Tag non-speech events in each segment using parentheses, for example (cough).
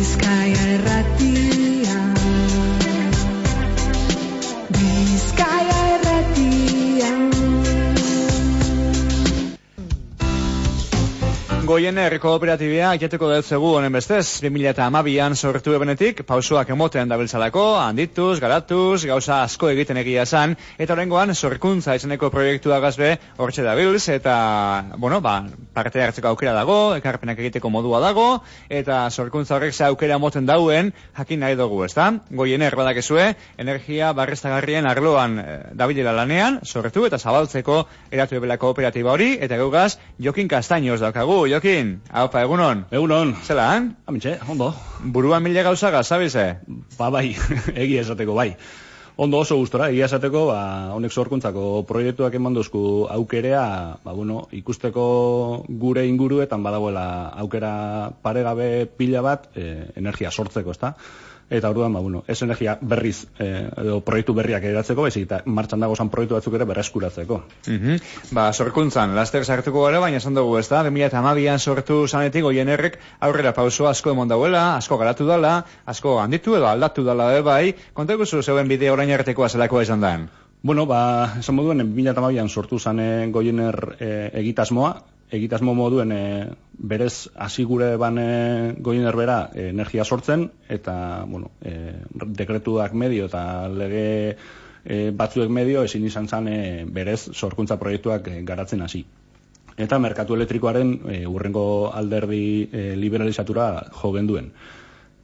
Bizkaia erratia Goiener kooperatibia aketeko dut zegu honen bestez, 2008an sortu ebenetik, pausoak emoten dabiltzalako, handituz, garatuz, gauza asko egiten egia esan, eta horrengoan sorkuntza izeneko proiektua gazbe hortxe dabilz, eta, bueno, ba, parte hartzeko aukera dago, ekarpenak egiteko modua dago, eta sorkuntza horrek ze aukera moten dauen, jakin nahi dugu, ezta? Goiener badakezue, energia barrestagarrien arloan e, dabilela lanean, sortu eta zabaltzeko eratu ebela kooperatiba hori, eta geugaz, Jokin Kastainoz daukagu, Jokin, haupa, egunon? Egunon. Zela, han? Amitxe, ondo. Buruan mila gauza gazabize? Ba, bai, (laughs) egia esateko, bai. Ondo oso gustora, egia esateko, ba, honek sorkuntzako proiektuak eman duzku aukerea, ba, bueno, ikusteko gure inguruetan badagoela aukera paregabe pila bat, e, energia sortzeko, ezta? Eta orduan, ba, bueno, ez energia berriz, eh, edo proiektu berriak eratzeko, baizik eta martxan dago proiektu batzuk ere berreskuratzeko. Mhm. Ba, sorkuntzan, laster sartuko gara, baina esan dugu, ez da, 2008an sortu zanetik, oien errek, aurrera pauso asko emon dauela, asko garatu dala, asko handitu edo aldatu dala, e, bai, konteko zu zeuen bide orain artekoa zelakoa izan da. Bueno, ba, esan moduen, 2008an sortu zane goiener eh, egitasmoa, egitasmo moduen e, berez hasi gure ban e, goien erbera e, energia sortzen eta bueno, e, dekretuak medio eta lege e, batzuek medio ezin izan zan e, berez sorkuntza proiektuak e, garatzen hasi. Eta merkatu elektrikoaren e, urrengo alderdi e, liberalizatura jo genduen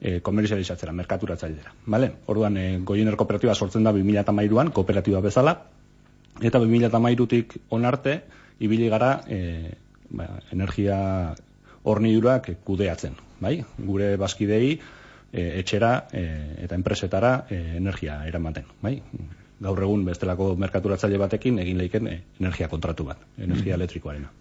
e, komerzializatzera, merkaturatzailera. Vale? Orduan, e, goiener kooperatiba sortzen da 2008an, kooperatiba bezala, eta 2008tik onarte, ibili gara e, ba, energia hornidurak kudeatzen, bai? Gure baskidei e, etxera e, eta enpresetara e, energia eramaten, bai? Gaur egun bestelako merkaturatzaile batekin egin leiken e, energia kontratu bat, energia mm. elektrikoarena.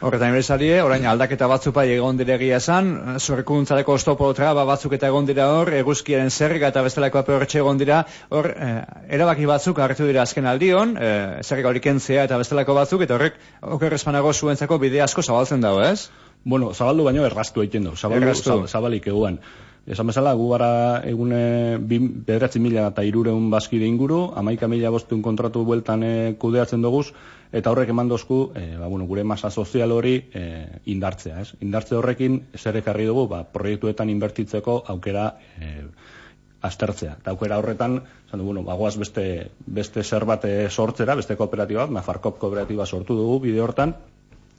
Horretan ebesarie, orain aldaketa batzupa egon dire egia esan, zorkuntzareko ostopo traba batzuk eta egon dira hor, eguzkiaren zerga eta bestelako apeorretxe egon dira, hor, eh, erabaki batzuk hartu dira azken aldion, eh, zerga hori kentzea eta bestelako batzuk, eta horrek, okerrezpanago zuentzako bide asko zabaltzen dago, ez? Bueno, zabaldu baino errastu egiten du, zabaldu, zabalik eguan. Esan bezala, gu gara egune bederatzi mila eta irureun bazkide inguru, amaika mila bostun kontratu bueltan e, kudeatzen duguz, eta horrek eman dozku, e, ba, bueno, gure masa sozial hori e, indartzea. Ez? Indartze horrekin, zer ekarri dugu, ba, proiektuetan inbertitzeko aukera e, aztertzea. Eta aukera horretan, zan du, bueno, bagoaz beste, beste zer bat sortzera, beste kooperatiba, Nafarkop kooperatiba sortu dugu bide hortan,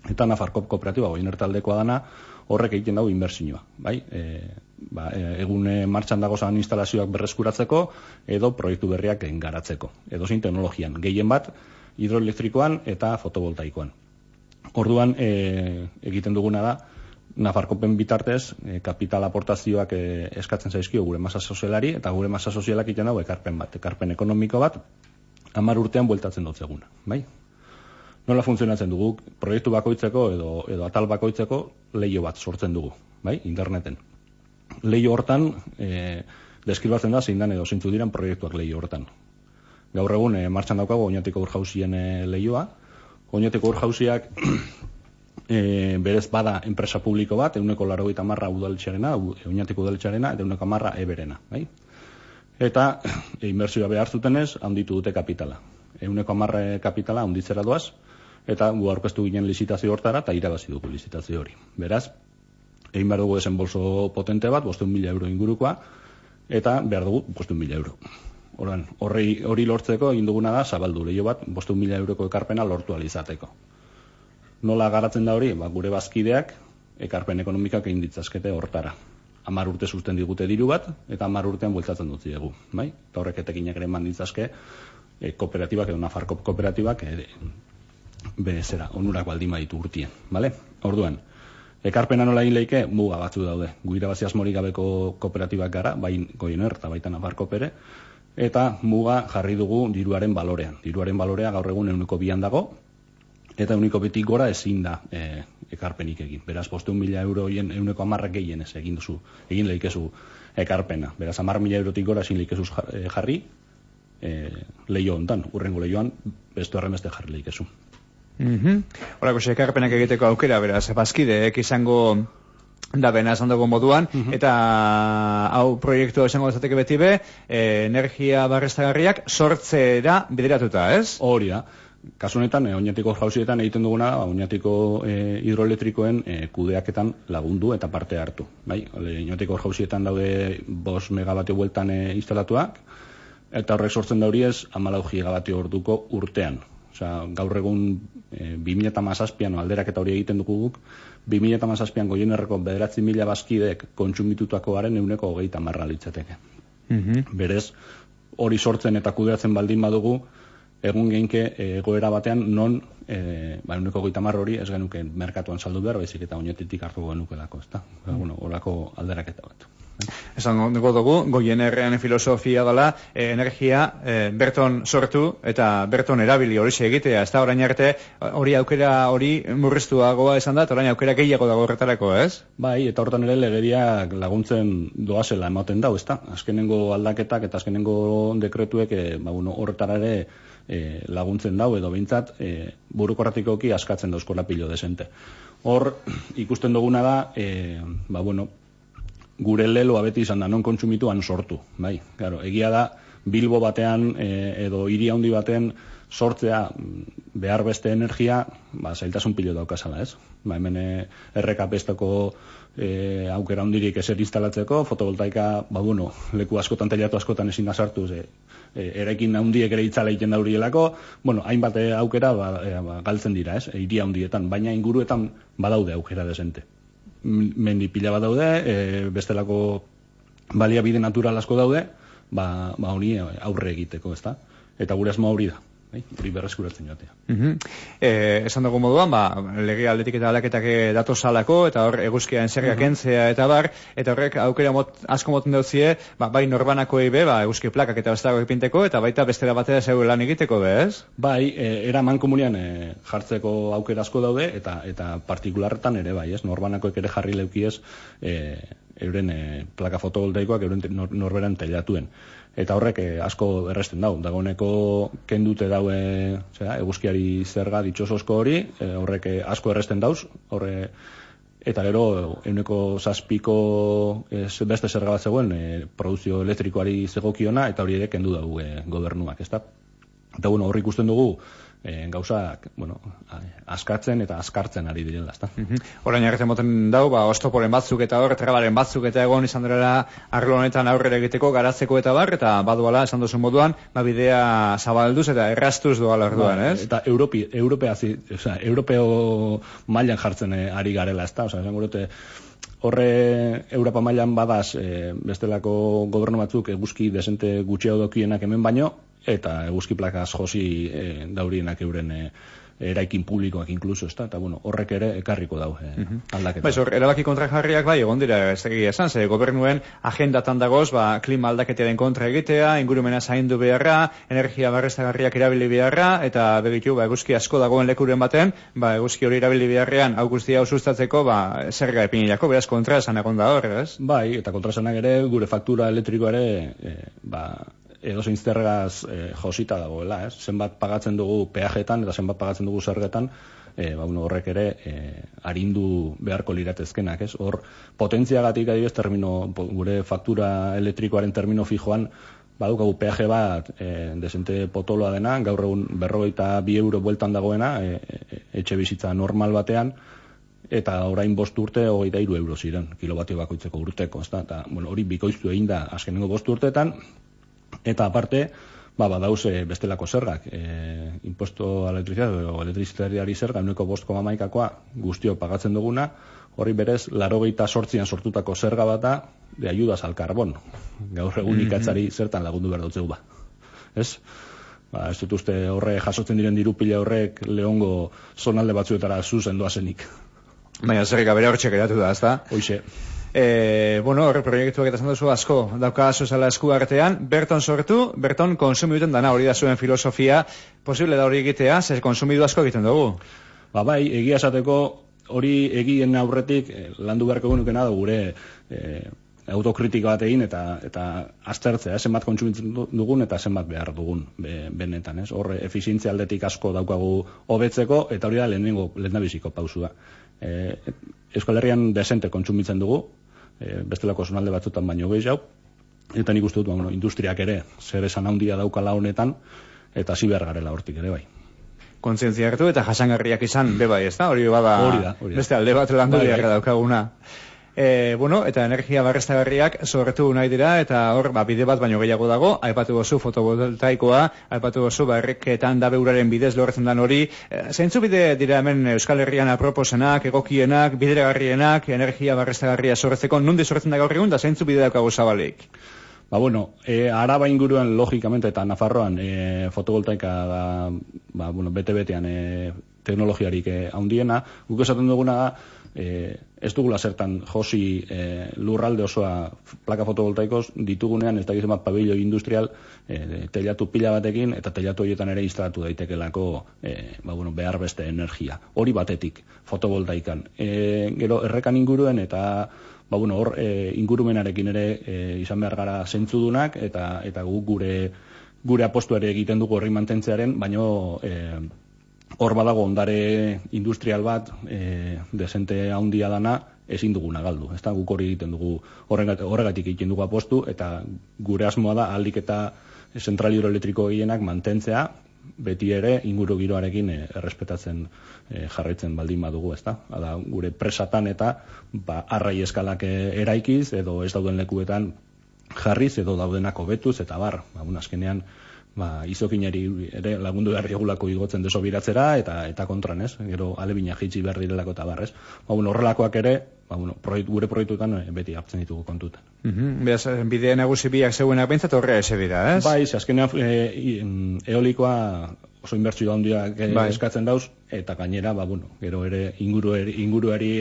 eta Nafarkop kooperatiba, goin ertaldekoa dana, horrek egiten dago inbertsioa, bai? E, ba, e, egun martxan dago zan instalazioak berreskuratzeko edo proiektu berriak garatzeko. Edo zein teknologian, gehien bat hidroelektrikoan eta fotovoltaikoan. Orduan e, egiten duguna da, Nafarkopen bitartez, e, kapital aportazioak e, eskatzen zaizkio gure masa sozialari, eta gure masa sozialak egiten dago ekarpen bat, ekarpen ekonomiko bat, hamar urtean bueltatzen dut zeguna, bai? Nola funtzionatzen dugu, proiektu bakoitzeko edo, edo atal bakoitzeko leio bat sortzen dugu, bai, interneten leio hortan e, deskribatzen da zein edo zeintzu diran proiektuak leio hortan. Gaur egun e, martxan daukago oinatiko urjausien e, leioa. Oinatiko urjausiak e, (clears throat) berez bada enpresa publiko bat, euneko laro gita marra udaletxarena, oinatiko udaletxarena, eta euneko marra eberena. Bai? Eta e, (clears throat) inbertsioa behar zutenez, handitu dute kapitala. Euneko marra kapitala handitzera doaz, eta gu aurkeztu ginen lizitazio hortara, eta irabazi dugu lizitazio hori. Beraz, egin behar dugu desembolso potente bat, bosteun mila euro ingurukoa, eta behar dugu bosteun mila euro. Horan, horri, hori lortzeko egin duguna da, zabaldu lehio bat, bosteun mila euroko ekarpena lortu alizateko. Nola garatzen da hori? Ba, gure bazkideak, ekarpen ekonomikak egin ditzazkete hortara. Amar urte susten digute diru bat, eta amar urtean bueltatzen dut dugu. Bai? Eta horrek etekinak ere manditzazke, e, kooperatibak edo nafarko kooperatibak, e, be, zera, onurak baldin baditu urtien. Vale? Orduan, Ekarpena nola egin leike, muga batzu daude. Gu irabazi asmorik gabeko kooperatibak gara, bain goiener eta baita nafar kopere, eta muga jarri dugu diruaren balorean. Diruaren balorea gaur egun euniko bian dago, eta euniko betik gora ezin da e, ekarpenik egin. Beraz, posteun mila euro hien euneko amarrak gehien ez egin duzu, egin leikezu ekarpena. Beraz, amar mila eurotik gora ezin leikezu e, jarri, e, leio hontan, urrengo leioan, bestu beste jarri leikezu. Mhm. Horako, mm -hmm. sekarpenak egiteko aukera, beraz, bazkideek izango da bena esan dugu moduan, Mhm. eta hau proiektu esango dezateke beti be, e, energia barrestagarriak sortzera bideratuta, ez? Hori da. Kasu honetan, e, oinatiko jauzietan egiten duguna, ba, oinatiko e, hidroelektrikoen e, kudeaketan lagundu eta parte hartu. Bai, Ole, oinatiko jauzietan daude bos megabatio bueltan e, instalatuak, eta horrek sortzen da hori ez, amalau gigabatio orduko urtean. Osea, gaur egun e, 2008an alderak eta hori egiten dugu guk, 2008an goienerreko bederatzi mila bazkidek kontsumitutakoaren euneko hogeita marra litzateke. Mhm. Berez, hori sortzen eta kudeatzen baldin badugu, egun geinke eh, egoera batean non e, ba, uneko goita hori ez genuke merkatuan saldu behar, baizik eta oinetitik hartu genukelako, ezta? Ba, bueno, horako alderaketa bat. Esan dugu dugu, goien errean filosofia dela, e, energia e, berton sortu eta berton erabili hori egitea. Ez da orain arte hori aukera hori murriztuagoa esan da, eta orain aukera gehiago dago horretarako, ez? Bai, eta hortan ere legeriak laguntzen doazela ematen dau, ezta? Azkenengo aldaketak eta azkenengo dekretuek e, ba, bueno, horretara ere e, laguntzen dau, edo behintzat e, burukorratikoki askatzen dauzkola pilo desente. Hor, ikusten duguna da, e, ba, bueno, gure leloa beti izan da non kontsumituan sortu, bai. Claro, egia da Bilbo batean e, edo hiri handi batean sortzea mm, behar beste energia, ba zailtasun pilo daukasala, ez? Ba hemen e, errekapesteko e, aukera handirik eser instalatzeko, fotovoltaika, ba bueno, leku askotan telatu askotan ezin da sartu, ze e, erekin handiek ere itzala egiten da horielako, bueno, hainbat aukera ba, e, ba, galtzen dira, ez? Hiri handietan, baina inguruetan badaude aukera desente mendi pila bat daude, e, bestelako baliabide natural asko daude, ba, ba hori aurre egiteko, ezta? Eta gure asmo hori da, bai? hori berreskuratzen joatea. Mm e, esan dugu moduan, ba, lege aldetik eta aldaketak dato salako, eta hor eguzkiaren zergak entzea eta bar, eta horrek aukera mot, asko moten dauzie, ba, bai norbanako be, ba, eguzki plakak eta bestago epinteko, eta baita bestera batera zeu lan egiteko be, ez? Bai, e, era mankomunian e, jartzeko aukera asko daude, eta eta partikularretan ere bai, ez? Norbanakoek ere jarri leukiez, e, euren e, plaka fotovoltaikoak euren nor, norberan telatuen. Eta horrek eh, asko erresten dau. Dagoeneko kendute daue, zera, eguzkiari zerga ditxosozko hori, eh, horrek asko erresten dauz, horre, eta gero euneko zazpiko eh, beste zerga bat zegoen eh, produzio elektrikoari zegokiona, eta hori ere kendu dau eh, gobernuak, ezta? Eta bueno, horri ikusten dugu, e, gauzak, bueno, askatzen eta askartzen ari direla, ezta. Mm Orain arte moten dau, ba, ostoporen batzuk eta hor, trabaren batzuk eta egon izan dela arlo honetan aurrera egiteko, garatzeko eta bar, eta baduala, esan duzu moduan, ba, bidea zabalduz eta errastuz doala orduan, Ba, ez? Eta Europi, Europea, o sea, Europeo mailan jartzen eh, ari garela, ezta? O sea, esan gurete, horre Europa mailan badaz e, bestelako gobernu batzuk eguzki desente gutxiago dokienak hemen baino, eta eguzki plakaz josi e, daurienak euren e, eraikin publikoak inkluso, ezta? Eta bueno, horrek ere ekarriko dau e, aldaketa. Bai, hor, erabaki kontrajarriak bai, egon dira, ez egia esan, ze gobernuen agendatan dagoz, ba, klima aldaketaren kontra egitea, ingurumena zaindu beharra, energia barrestagarriak erabili beharra, eta begitu, ba, eguzki asko dagoen lekuren baten, ba, eguzki hori erabili beharrean, hau guztia sustatzeko, ba, zerga epinilako, beraz kontra esan egon da hor, ez? Bai, eta kontrasanak ere gure faktura elektrikoa ere e, ba, edozein zergaz e, josita dagoela, ez? Zenbat pagatzen dugu peajetan eta zenbat pagatzen dugu zergetan, e, ba, uno horrek ere e, arindu beharko liratezkenak, ez? Hor, potentziagatik adibidez termino, gure faktura elektrikoaren termino fijoan, badukagu peaje bat e, desente potoloa dena, gaur egun berrogeita bi euro bueltan dagoena, e, e, etxe bizitza normal batean, eta orain bost urte hogeita hiru euro ziren kilobatio bakoitzeko urteko, ezta? Eta bueno, hori bikoiztu egin da azkenengo bost urteetan eta aparte ba badauz e, bestelako zergak, e, impuesto a la electricidad o elektrizitateari zerga uneko 5,11koa guztio pagatzen duguna, hori berez 88an sortutako zerga bata de ayudas al carbón. Gaur egun ikatzari zertan lagundu behar dutzeu ba. Ez? Ba, ez dut uste horre jasotzen diren diru pila horrek lehongo zonalde batzuetara zuzen doazenik. Baina zerga bere hor geratu da, ezta? Hoixe. E, bueno, horre proiektuak eta esan duzu asko, dauka zuzala esku artean, berton sortu, berton konsumiduten dana hori da zuen filosofia, posible da hori egitea, zer konsumidu asko egiten dugu. Ba bai, egia esateko hori egien aurretik eh, landu beharko genukena da gure eh, autokritika bat egin eta eta aztertzea, zenbat kontsumitzen du- dugun eta zenbat behar dugun be, benetan, ez? Horre efizientzia aldetik asko daukagu hobetzeko eta hori da lehenengo lehendabiziko pausua. E, Euskal Herrian desente kontsumitzen dugu, e, bestelako zonalde batzutan baino gehiago, eta nik uste dut, ba, bueno, industriak ere, zer esan handia daukala honetan, eta hasi behar garela hortik ere bai. Kontzientzia hartu eta jasangarriak izan, bebai, ez da? Hori bada, Hori da, hori da. beste alde bat landu Bai, bai, bai. daukaguna. E, bueno, eta energia barrestagarriak sortu nahi dira, eta hor, ba, bide bat baino gehiago dago, aipatu gozu fotovoltaikoa, aipatu gozu barreketan da beuraren bidez lortzen dan hori, e, zeintzu bide dira hemen Euskal Herrian aproposenak, egokienak, bideragarrienak, energia barrestagarria sortzeko, nundi sortzen da gaur egun, da zeintzu bide daukagu zabalik? Ba, bueno, e, araba inguruan, logikamente, eta Nafarroan, e, fotovoltaika da, ba, bueno, bete-betean e, teknologiarik e, handiena, guk esaten duguna da, e, ez dugula zertan josi e, lurralde osoa plaka fotovoltaikoz ditugunean ez gizema pabillo industrial e, telatu pila batekin eta telatu horietan ere instalatu daitekelako e, ba, bueno, behar beste energia. Hori batetik fotovoltaikan. E, gero errekan inguruen eta ba, bueno, hor e, ingurumenarekin ere e, izan behar gara zentzudunak eta eta guk gure gure apostu ere egiten dugu horri mantentzearen, baino e, hor badago ondare industrial bat e, desente handia dana ezin duguna galdu. Ez da, guk hori egiten dugu horregatik, egiten dugu apostu eta gure asmoa da aldik eta zentral hidroelektriko gehienak mantentzea beti ere inguru giroarekin e, errespetatzen e, jarraitzen baldin badugu, ezta? Hala gure presatan eta ba arrai eskalak eraikiz edo ez dauden lekuetan jarriz edo daudenak hobetuz eta bar, ba bueno, azkenean ba, izokinari ere lagundu behar diogulako igotzen desobiratzera eta eta kontran, ez? Gero alebina jitsi behar direlako eta bar, ez? Ba, bueno, horrelakoak ere, ba, bueno, proiektu, gure proiektuetan eh, beti hartzen ditugu kontutan. Mm Beraz, bide nagusi biak zeuenak bintzat horrea ese dira, ez? Bai, ze azkenean e, i- mm, eolikoa oso inbertsio handiak Bai. eskatzen dauz, eta gainera, ba, bueno, gero ere inguruari, inguruari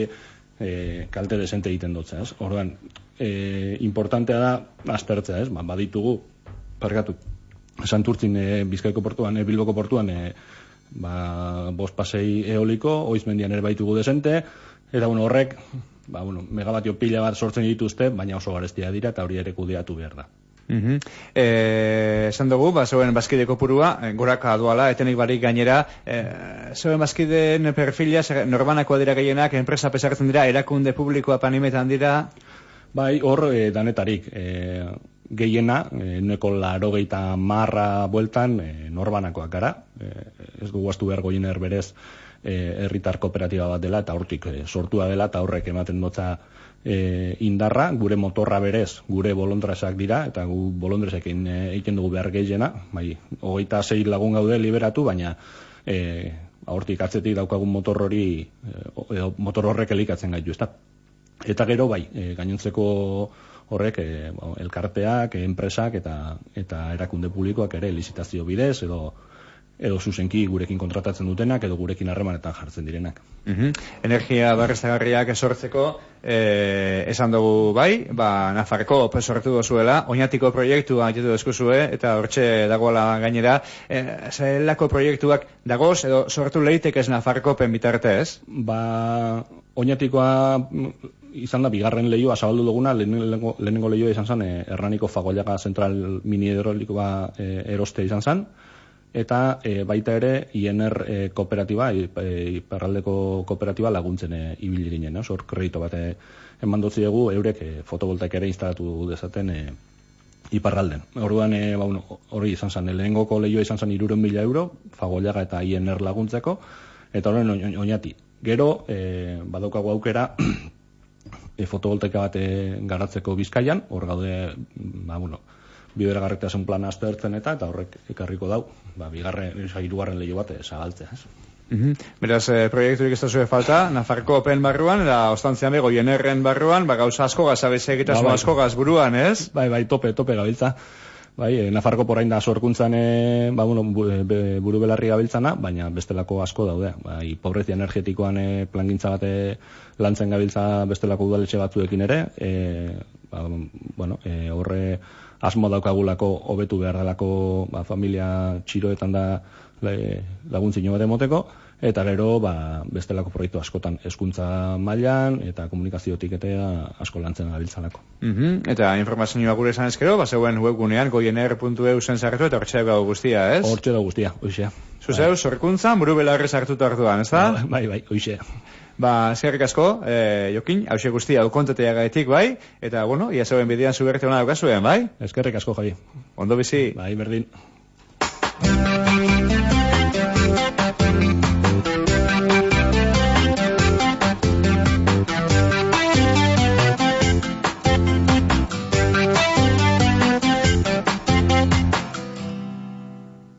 e, kalte desente egiten dutza, ez? Orduan, e, importantea da aztertzea, ez? Ba, baditugu, parkatu, Santurtzin e, Bizkaiko portuan, e, Bilboko portuan, e, ba, bost pasei eoliko, oizmendian ere baitugu desente, eta bueno, horrek, ba, bueno, megabatio pila bat sortzen dituzte, baina oso garestia dira, eta hori ere kudeatu behar da. Eh, esan dugu, ba, zeuen bazkide kopurua, goraka doala, etenik barik gainera, eh, zeuen bazkideen perfila, norbanakoa dira gehienak, enpresa pesartzen dira, erakunde publikoa panimetan dira, Bai, hor e, danetarik. E, gehiena, e, neko laro marra bueltan e, norbanakoak gara. E, ez dugu astu behar goiener berez e, herritar kooperatiba bat dela eta hortik sortua dela eta horrek ematen dotza e, indarra, gure motorra berez, gure bolondresak dira, eta gu bolondresekin e, egiten dugu behar gehiena, bai, hogeita sei lagun gaude liberatu, baina e, hortik atzetik daukagun motor hori, e, motor horrek elikatzen gaitu, ezta? Eta gero bai, e, gainontzeko horrek e, elkarteak, e, enpresak eta eta erakunde publikoak ere lizitazio bidez edo edo zuzenki gurekin kontratatzen dutenak edo gurekin harremanetan jartzen direnak. Mhm. Energia barrestagarriak sortzeko, eh, esan dugu bai, ba, Nafarko sortu dozuela, oinatiko proiektua jetu eskuzue, eta hortxe dagoela gainera, eh, zelako proiektuak dagoz, edo sortu leitekez Nafarko pen bitartez? Ba, oinatikoa mm, izan da bigarren lehioa zabaldu duguna, lehenengo, lehenengo lehioa izan zen, e, Erraniko Fagoiaga Zentral Mini Hidrolikoa e, eroste izan zen, eta e, baita ere INR e, kooperatiba, iparraldeko kooperatiba laguntzen e, ibili ginen, no? hor kredito bat eman dugu eurek e, fotovoltaik ere instalatu dezaten e, iparralden. Orduan, e, ba, bueno, hori izan zen, lehengoko lehioa izan zen iruren mila euro, Fagoiaga eta INR laguntzeko, eta horren oin- oin- oinati. Gero, e, badaukagu aukera, e, (clears throat) fotovoltaika bat e, garatzeko bizkaian, hor gaude, ba, bueno, bideragarritasun plana aztertzen eta, eta horrek ekarriko dau, ba, bigarren, oza, hirugarren lehio bat e, zabaltzea, ez? Mhm. Beraz, eh, proiekturik ez da falta, Nafarko pen barruan, eta ostantzian bego jenerren barruan, ba, gauza asko gaz, abeze egitasun Ba, bai. asko gaz buruan, ez? Bai, bai, tope, tope gabiltza. Bai, e, Nafarko porain da sorkuntzan e, ba, bueno, bu, e, be- buru belarri gabiltzana, baina bestelako asko daude. Bai, pobrezia energetikoan e, plangintza bate lantzen gabiltza bestelako udaletxe batzuekin ere, e, ba, bueno, e, horre asmo daukagulako hobetu behar delako ba, familia txiroetan da laguntzino bat emoteko, eta gero ba, bestelako proiektu askotan hezkuntza mailan eta komunikaziotik eta asko lantzen gabiltzanako. Mhm. Eta informazioa gure esan ezkero, ba, zeuen webgunean, goiener.eu zen sartu, eta hortxe gau guztia, ez? Hortxe da guztia, hoxe. Zuzeu, sorkuntzan, buru belarri sartuta hartuan, ez da? Bai, bai, hoxe. Ba, zerrik asko, e, Jokin, hause guztia dukontetea gaitik, bai? Eta, bueno, ia zeuen bidean zuberte hona daukazuen, bai? Eskerrik asko, Javi. Ondo bizi. Bai, berdin.